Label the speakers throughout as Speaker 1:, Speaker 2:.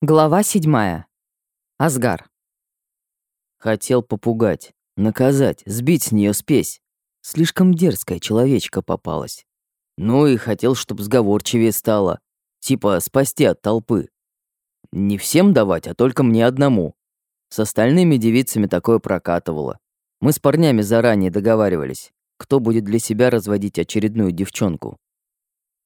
Speaker 1: Глава седьмая. Асгар.
Speaker 2: Хотел попугать, наказать, сбить с нее спесь. Слишком дерзкая человечка попалась. Ну и хотел, чтоб сговорчивее стало. Типа спасти от толпы. Не всем давать, а только мне одному. С остальными девицами такое прокатывало. Мы с парнями заранее договаривались, кто будет для себя разводить очередную девчонку.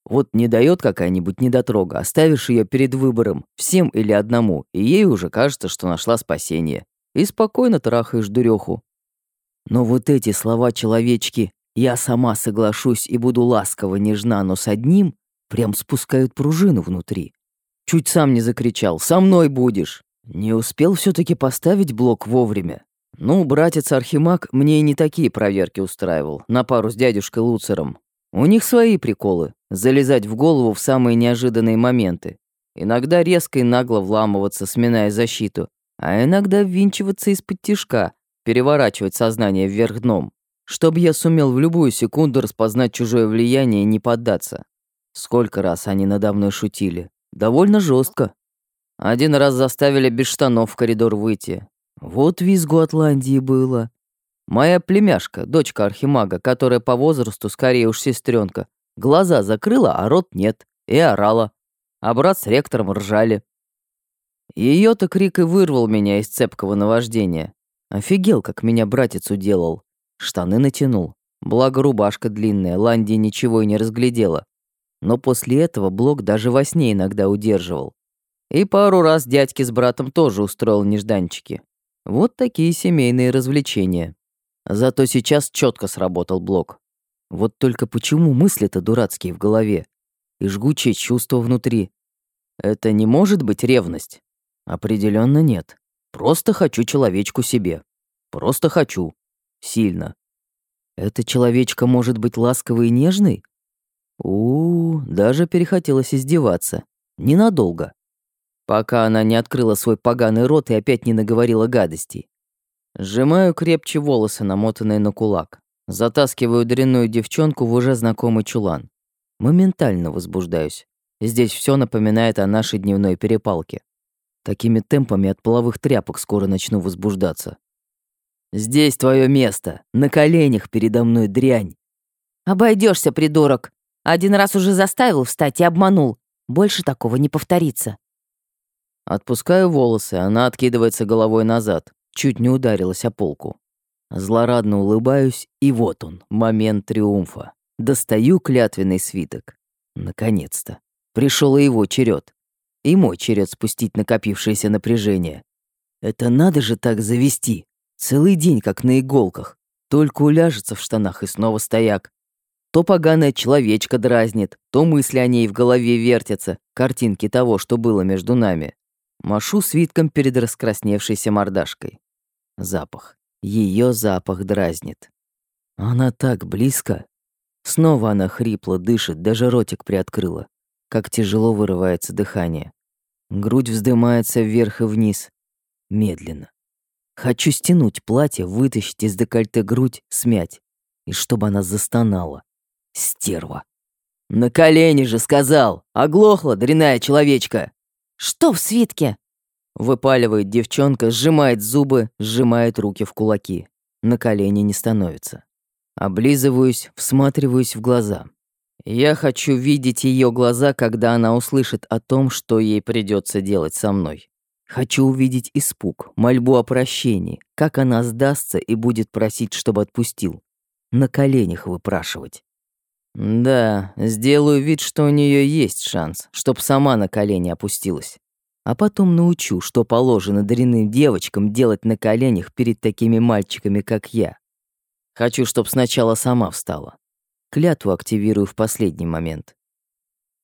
Speaker 2: Вот не дает какая-нибудь недотрога, оставишь ее перед выбором, всем или одному, и ей уже кажется, что нашла спасение. И спокойно трахаешь дуреху. Но вот эти слова человечки «я сама соглашусь и буду ласково нежна, но с одним» прям спускают пружину внутри. Чуть сам не закричал «со мной будешь». Не успел все таки поставить блок вовремя. Ну, братец Архимаг мне и не такие проверки устраивал, на пару с дядюшкой Луцером. У них свои приколы, залезать в голову в самые неожиданные моменты. Иногда резко и нагло вламываться, сминая защиту, а иногда ввинчиваться из-под тишка, переворачивать сознание вверх дном, чтобы я сумел в любую секунду распознать чужое влияние и не поддаться. Сколько раз они надо мной шутили. Довольно жестко. Один раз заставили без штанов в коридор выйти. Вот визгу Атлантии было. Моя племяшка, дочка архимага, которая по возрасту скорее уж сестренка, глаза закрыла, а рот нет, и орала. А брат с ректором ржали. Ее-то крик и вырвал меня из цепкого наваждения. Офигел, как меня братец уделал. Штаны натянул. Благо рубашка длинная, Ланди ничего и не разглядела. Но после этого Блок даже во сне иногда удерживал. И пару раз дядьки с братом тоже устроил нежданчики. Вот такие семейные развлечения. Зато сейчас четко сработал блок. Вот только почему мысли-то дурацкие в голове? И жгучее чувство внутри. Это не может быть ревность? Определенно нет. Просто хочу человечку себе. Просто хочу. Сильно. Эта человечка может быть ласковой и нежной? У, -у, -у даже перехотелось издеваться. Ненадолго. Пока она не открыла свой поганый рот и опять не наговорила гадостей. Сжимаю крепче волосы, намотанные на кулак. Затаскиваю дрянную девчонку в уже знакомый чулан. Моментально возбуждаюсь. Здесь все напоминает о нашей дневной перепалке. Такими темпами от половых тряпок скоро начну возбуждаться. Здесь твое место. На коленях передо мной дрянь.
Speaker 1: Обойдешься, придурок. Один раз уже заставил встать и обманул. Больше такого не повторится.
Speaker 2: Отпускаю волосы, она откидывается головой назад. Чуть не ударилась о полку. Злорадно улыбаюсь, и вот он, момент триумфа. Достаю клятвенный свиток. Наконец-то. Пришел и его черед. И мой черед спустить накопившееся напряжение. Это надо же так завести. Целый день как на иголках. Только уляжется в штанах и снова стояк. То поганая человечка дразнит, то мысли о ней в голове вертятся, картинки того, что было между нами. Машу свитком перед раскрасневшейся мордашкой. Запах. Ее запах дразнит. Она так близко. Снова она хрипло дышит, даже ротик приоткрыла. Как тяжело вырывается дыхание. Грудь вздымается вверх и вниз. Медленно. Хочу стянуть платье, вытащить из декольте грудь, смять. И чтобы она застонала. Стерва. «На колени же сказал! Оглохла, дряная человечка!»
Speaker 1: «Что в свитке?»
Speaker 2: Выпаливает девчонка, сжимает зубы, сжимает руки в кулаки. На колени не становится. Облизываюсь, всматриваюсь в глаза. Я хочу видеть ее глаза, когда она услышит о том, что ей придется делать со мной. Хочу увидеть испуг, мольбу о прощении, как она сдастся и будет просить, чтобы отпустил. На коленях выпрашивать. Да, сделаю вид, что у нее есть шанс, чтоб сама на колени опустилась. А потом научу, что положено дрянным девочкам делать на коленях перед такими мальчиками, как я. Хочу, чтоб сначала сама встала. Клятву активирую в последний момент.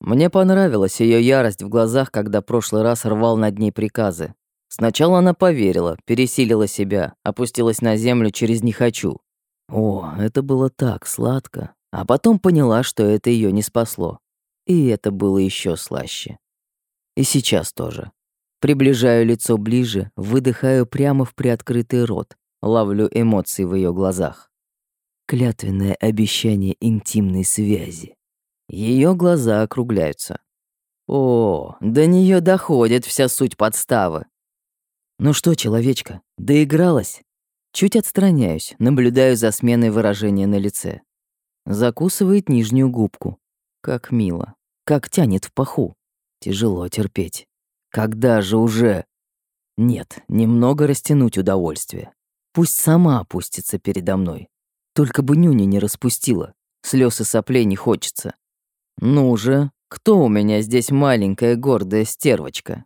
Speaker 2: Мне понравилась ее ярость в глазах, когда прошлый раз рвал над ней приказы. Сначала она поверила, пересилила себя, опустилась на землю через «не хочу». О, это было так сладко. А потом поняла, что это ее не спасло. И это было еще слаще. И сейчас тоже. Приближаю лицо ближе, выдыхаю прямо в приоткрытый рот, ловлю эмоции в ее глазах. Клятвенное обещание интимной связи. Ее глаза округляются. О, до нее доходит вся суть подставы. Ну что, человечка, доигралась? Чуть отстраняюсь, наблюдаю за сменой выражения на лице. Закусывает нижнюю губку. Как мило. Как тянет в паху. Тяжело терпеть. Когда же уже? Нет, немного растянуть удовольствие. Пусть сама опустится передо мной. Только бы нюня не распустила. Слез и соплей не хочется. Ну же, кто у меня здесь маленькая гордая стервочка?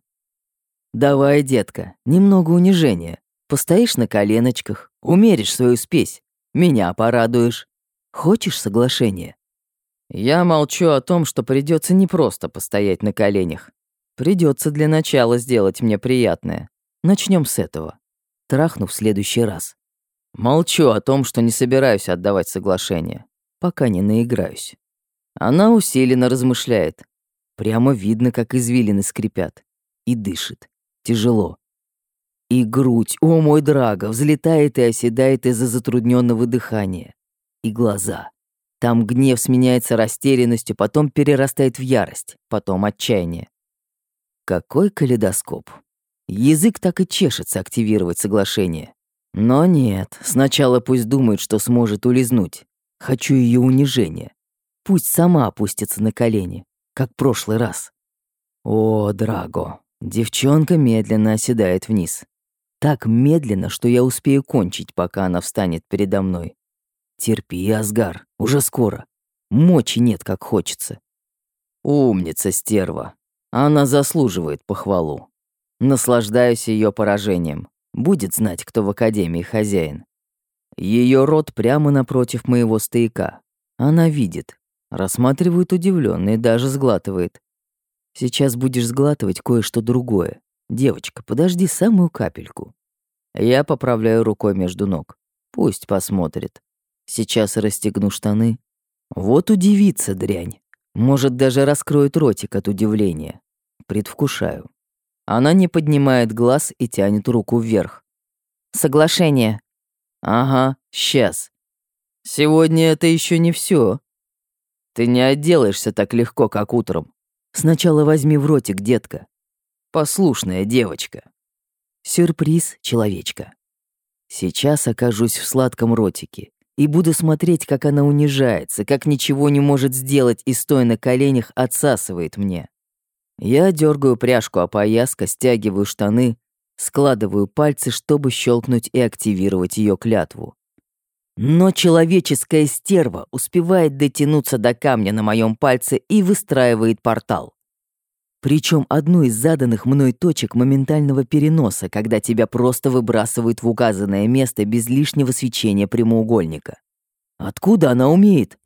Speaker 2: Давай, детка, немного унижения. Постоишь на коленочках, умеришь свою спесь. Меня порадуешь. Хочешь соглашение? Я молчу о том, что придется не просто постоять на коленях. Придется для начала сделать мне приятное. Начнем с этого. Трахну в следующий раз. Молчу о том, что не собираюсь отдавать соглашение, пока не наиграюсь. Она усиленно размышляет. Прямо видно, как извилины скрипят. И дышит. Тяжело. И грудь, о мой драго, взлетает и оседает из-за затрудненного дыхания. И глаза. Там гнев сменяется растерянностью, потом перерастает в ярость, потом отчаяние. Какой калейдоскоп. Язык так и чешется активировать соглашение. Но нет, сначала пусть думает, что сможет улизнуть. Хочу ее унижения. Пусть сама опустится на колени, как прошлый раз. О, Драго, девчонка медленно оседает вниз. Так медленно, что я успею кончить, пока она встанет передо мной. Терпи, Асгар, уже скоро. Мочи нет, как хочется. Умница, стерва. Она заслуживает похвалу. Наслаждаюсь ее поражением. Будет знать, кто в Академии хозяин. Ее рот прямо напротив моего стояка. Она видит, рассматривает удивленно и даже сглатывает. Сейчас будешь сглатывать кое-что другое. Девочка, подожди самую капельку. Я поправляю рукой между ног. Пусть посмотрит. Сейчас расстегну штаны. Вот удивится дрянь. Может, даже раскроет ротик от удивления. Предвкушаю. Она не поднимает глаз и тянет руку вверх. Соглашение. Ага, сейчас. Сегодня это еще не все. Ты не отделаешься так легко, как утром. Сначала возьми в ротик, детка. Послушная девочка. Сюрприз, человечка. Сейчас окажусь в сладком ротике и буду смотреть, как она унижается, как ничего не может сделать и, стоя на коленях, отсасывает мне. Я дергаю пряжку опояска, стягиваю штаны, складываю пальцы, чтобы щелкнуть и активировать ее клятву. Но человеческая стерва успевает дотянуться до камня на моем пальце и выстраивает портал. Причем одну из заданных мной точек моментального переноса, когда тебя просто выбрасывают в указанное место без лишнего свечения прямоугольника. Откуда она умеет?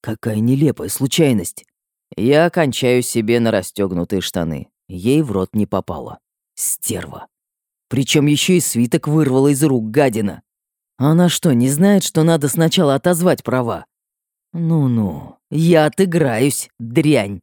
Speaker 2: Какая нелепая случайность. Я кончаю себе на расстегнутые штаны. Ей в рот не попало. Стерва. Причем еще и свиток вырвала из рук гадина. Она что, не знает, что надо сначала отозвать права? Ну-ну, я отыграюсь, дрянь.